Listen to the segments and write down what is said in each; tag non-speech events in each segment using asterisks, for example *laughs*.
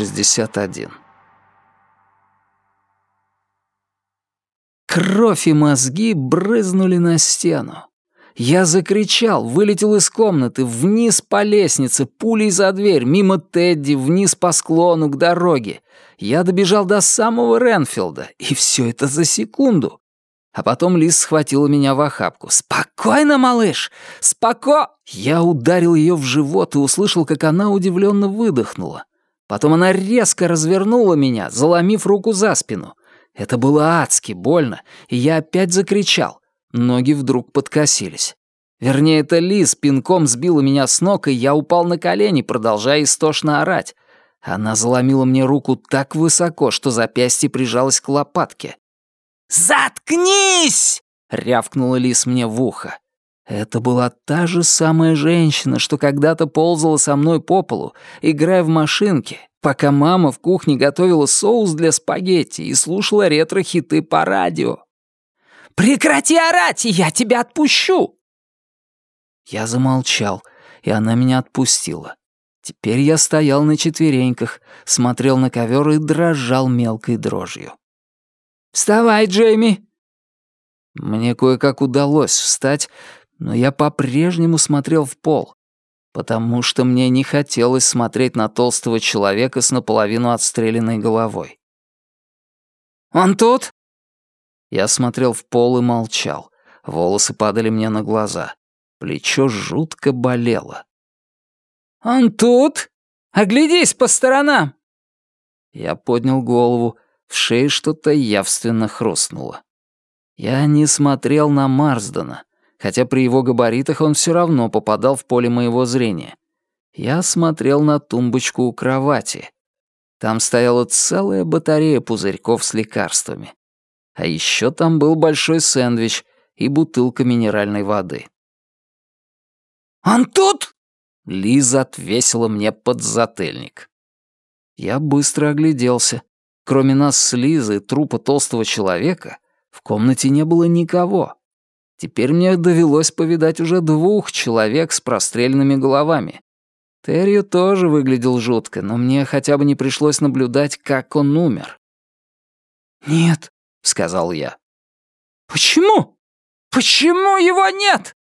61. Кровь и мозги брызнули на стену. Я закричал, вылетел из комнаты, вниз по лестнице, пулей за дверь, мимо Тедди, вниз по склону к дороге. Я добежал до самого Ренфилда, и все это за секунду. А потом Лиз схватила меня в охапку. «Спокойно, малыш! Споко...» Я ударил ее в живот и услышал, как она удивленно выдохнула. Потом она резко развернула меня, заломив руку за спину. Это было адски больно, и я опять закричал. Ноги вдруг подкосились. Вернее, это Лиз пинком сбила меня с ног, и я упал на колени, продолжая истошно орать. Она заломила мне руку так высоко, что запястье прижалось к лопатке. «Заткнись!» — рявкнула Лис мне в ухо. Это была та же самая женщина, что когда-то ползала со мной по полу, играя в машинки, пока мама в кухне готовила соус для спагетти и слушала ретро-хиты по радио. «Прекрати орать, и я тебя отпущу!» Я замолчал, и она меня отпустила. Теперь я стоял на четвереньках, смотрел на ковер и дрожал мелкой дрожью. «Вставай, Джейми!» Мне кое-как удалось встать, но я по-прежнему смотрел в пол, потому что мне не хотелось смотреть на толстого человека с наполовину отстрелянной головой. «Он тут?» Я смотрел в пол и молчал. Волосы падали мне на глаза. Плечо жутко болело. «Он тут? Оглядись по сторонам!» Я поднял голову, в шее что-то явственно хрустнуло. Я не смотрел на Марсдена, хотя при его габаритах он все равно попадал в поле моего зрения. Я смотрел на тумбочку у кровати. Там стояла целая батарея пузырьков с лекарствами. А еще там был большой сэндвич и бутылка минеральной воды. «Он тут?» Лиза отвесила мне подзатыльник. Я быстро огляделся. Кроме нас с Лизой, трупа толстого человека, в комнате не было никого. Теперь мне довелось повидать уже двух человек с простреленными головами. Террио тоже выглядел жутко, но мне хотя бы не пришлось наблюдать, как он умер. «Нет», — сказал я. «Почему? Почему его нет?»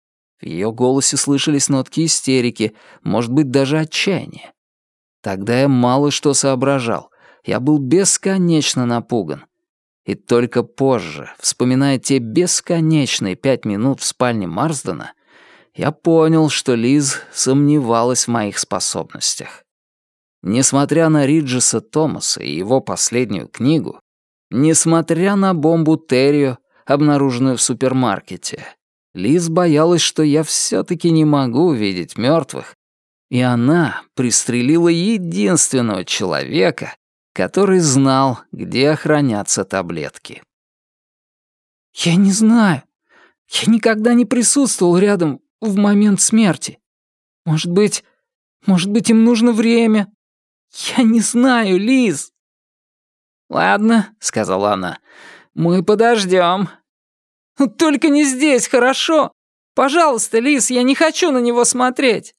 В ее голосе слышались нотки истерики, может быть, даже отчаяния. Тогда я мало что соображал я был бесконечно напуган. И только позже, вспоминая те бесконечные пять минут в спальне Марсдена, я понял, что Лиз сомневалась в моих способностях. Несмотря на Риджеса Томаса и его последнюю книгу, несмотря на бомбу Террио, обнаруженную в супермаркете, Лиз боялась, что я все-таки не могу увидеть мертвых, и она пристрелила единственного человека, который знал, где хранятся таблетки. «Я не знаю. Я никогда не присутствовал рядом в момент смерти. Может быть, может быть, им нужно время? Я не знаю, Лиз». «Ладно», — сказала она, — «мы подождем. «Только не здесь, хорошо? Пожалуйста, Лиз, я не хочу на него смотреть».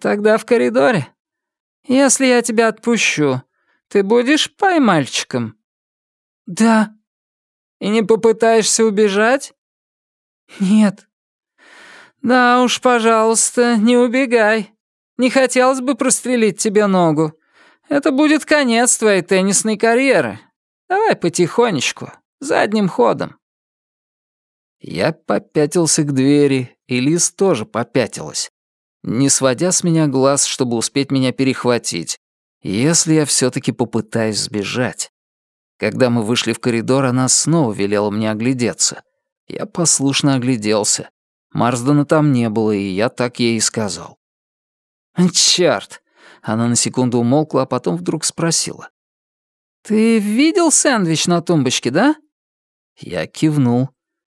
«Тогда в коридоре. Если я тебя отпущу, ты будешь поймальчиком?» «Да». «И не попытаешься убежать?» «Нет». «Да уж, пожалуйста, не убегай. Не хотелось бы прострелить тебе ногу. Это будет конец твоей теннисной карьеры. Давай потихонечку, задним ходом». Я попятился к двери, и Лиз тоже попятилась, не сводя с меня глаз, чтобы успеть меня перехватить, если я все-таки попытаюсь сбежать. Когда мы вышли в коридор, она снова велела мне оглядеться. Я послушно огляделся. Марсдена там не было, и я так ей и сказал. «Чёрт!» Она на секунду умолкла, а потом вдруг спросила. «Ты видел сэндвич на тумбочке, да?» Я кивнул.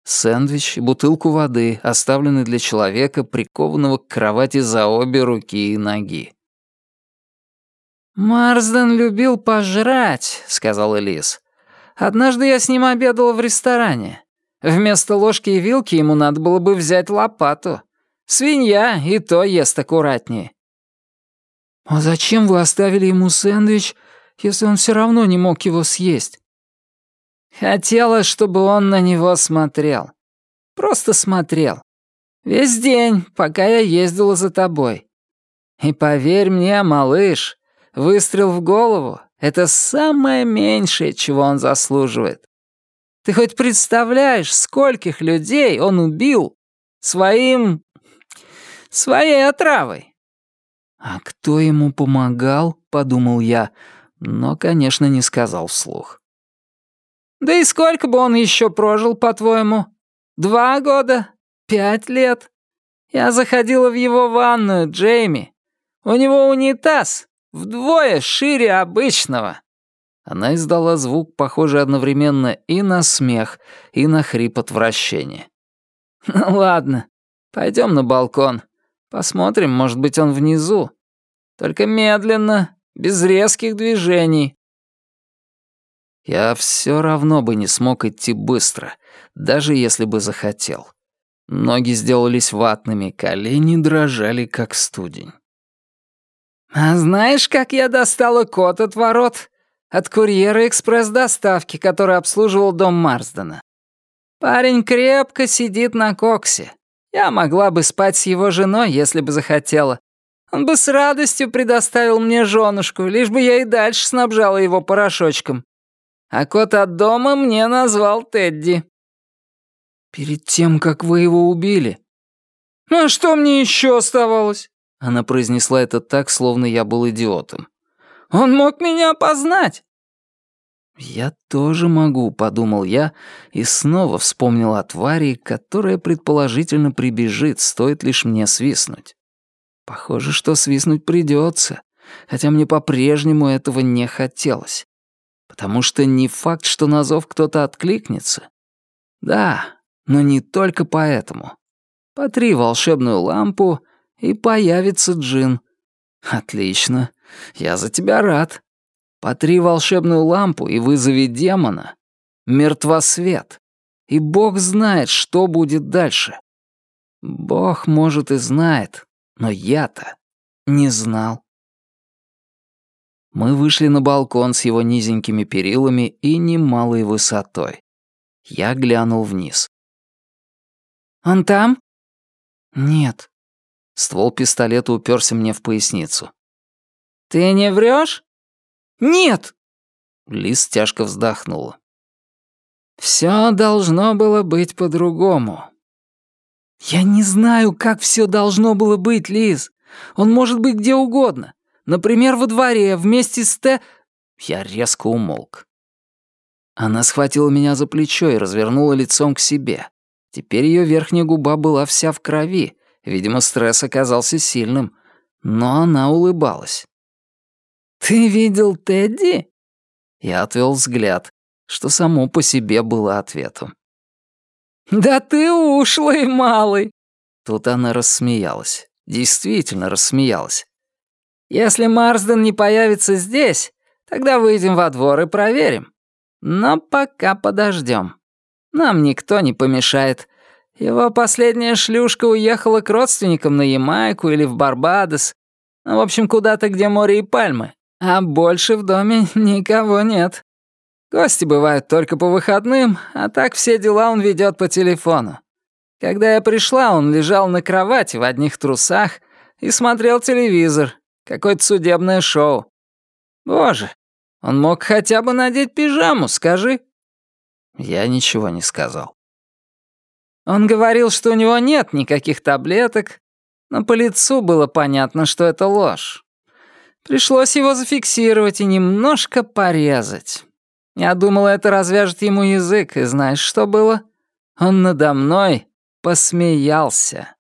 Сэндвич и бутылку воды, оставленный для человека, прикованного к кровати за обе руки и ноги. «Марсден любил пожрать», — сказал Элис. «Однажды я с ним обедала в ресторане. Вместо ложки и вилки ему надо было бы взять лопату. Свинья и то ест аккуратнее». «А зачем вы оставили ему сэндвич, если он все равно не мог его съесть?» «Хотела, чтобы он на него смотрел. Просто смотрел. Весь день, пока я ездила за тобой. И поверь мне, малыш, выстрел в голову — это самое меньшее, чего он заслуживает. Ты хоть представляешь, скольких людей он убил своим... своей отравой?» «А кто ему помогал?» — подумал я, но, конечно, не сказал вслух. «Да и сколько бы он еще прожил, по-твоему? Два года? Пять лет? Я заходила в его ванную, Джейми. У него унитаз вдвое шире обычного». Она издала звук, похожий одновременно и на смех, и на хрип отвращения. *laughs* «Ну ладно, пойдем на балкон. Посмотрим, может быть, он внизу. Только медленно, без резких движений». Я все равно бы не смог идти быстро, даже если бы захотел. Ноги сделались ватными, колени дрожали, как студень. «А знаешь, как я достала код от ворот?» От курьера экспресс-доставки, который обслуживал дом Марсдена. Парень крепко сидит на коксе. Я могла бы спать с его женой, если бы захотела. Он бы с радостью предоставил мне женушку, лишь бы я и дальше снабжала его порошочком. А кот от дома мне назвал Тедди. Перед тем, как вы его убили. Ну а что мне еще оставалось? Она произнесла это так, словно я был идиотом. Он мог меня опознать!» «Я тоже могу», — подумал я, и снова вспомнил о твари, которая предположительно прибежит, стоит лишь мне свистнуть. Похоже, что свистнуть придется, хотя мне по-прежнему этого не хотелось. Потому что не факт, что на зов кто-то откликнется. Да, но не только поэтому. Потри волшебную лампу, и появится джин. Отлично. Я за тебя рад. Потри волшебную лампу и вызови демона. Мертвосвет. И Бог знает, что будет дальше. Бог, может, и знает, но я-то не знал. Мы вышли на балкон с его низенькими перилами и немалой высотой. Я глянул вниз. «Он там?» «Нет». Ствол пистолета уперся мне в поясницу. «Ты не врешь?» «Нет!» Лис тяжко вздохнула. «Все должно было быть по-другому». «Я не знаю, как все должно было быть, Лиз. Он может быть где угодно. Например, во дворе, вместе с Т...» Я резко умолк. Она схватила меня за плечо и развернула лицом к себе. Теперь ее верхняя губа была вся в крови. Видимо, стресс оказался сильным. Но она улыбалась. «Ты видел Тедди?» Я отвел взгляд, что само по себе было ответом. «Да ты ушлый малый!» Тут она рассмеялась. Действительно рассмеялась. «Если Марсден не появится здесь, тогда выйдем во двор и проверим. Но пока подождем. Нам никто не помешает. Его последняя шлюшка уехала к родственникам на Ямайку или в Барбадос. Ну, в общем, куда-то, где море и пальмы. А больше в доме *laughs* никого нет. Гости бывают только по выходным, а так все дела он ведет по телефону. Когда я пришла, он лежал на кровати в одних трусах и смотрел телевизор, какое-то судебное шоу. Боже, он мог хотя бы надеть пижаму, скажи. Я ничего не сказал. Он говорил, что у него нет никаких таблеток, но по лицу было понятно, что это ложь. Пришлось его зафиксировать и немножко порезать. Я думала, это развяжет ему язык, и знаешь, что было? Он надо мной посмеялся.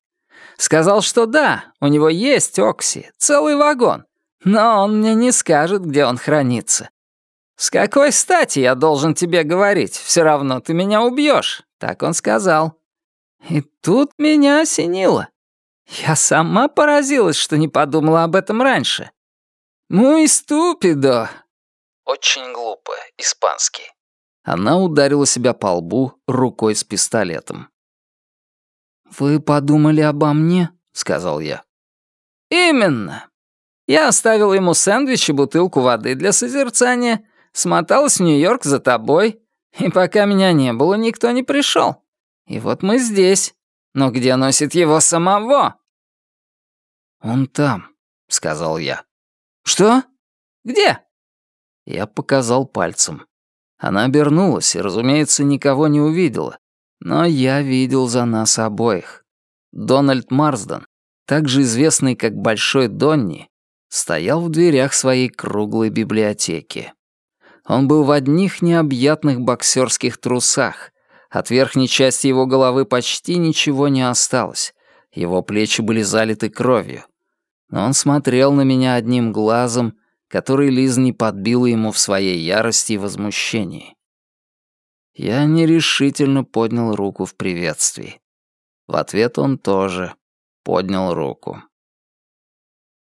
Сказал, что да, у него есть Окси, целый вагон, но он мне не скажет, где он хранится. «С какой стати я должен тебе говорить? Все равно ты меня убьешь», — так он сказал. И тут меня осенило. Я сама поразилась, что не подумала об этом раньше. «Muy ступидо!» Очень глупо, испанский. Она ударила себя по лбу рукой с пистолетом. «Вы подумали обо мне?» — сказал я. «Именно. Я оставил ему сэндвич и бутылку воды для созерцания, смоталась в Нью-Йорк за тобой, и пока меня не было, никто не пришел. И вот мы здесь. Но где носит его самого?» «Он там», — сказал я. «Что? Где?» Я показал пальцем. Она обернулась и, разумеется, никого не увидела. Но я видел за нас обоих. Дональд Марсден, также известный как Большой Донни, стоял в дверях своей круглой библиотеки. Он был в одних необъятных боксерских трусах. От верхней части его головы почти ничего не осталось. Его плечи были залиты кровью. Но он смотрел на меня одним глазом, который Лиз не подбила ему в своей ярости и возмущении. Я нерешительно поднял руку в приветствии. В ответ он тоже поднял руку.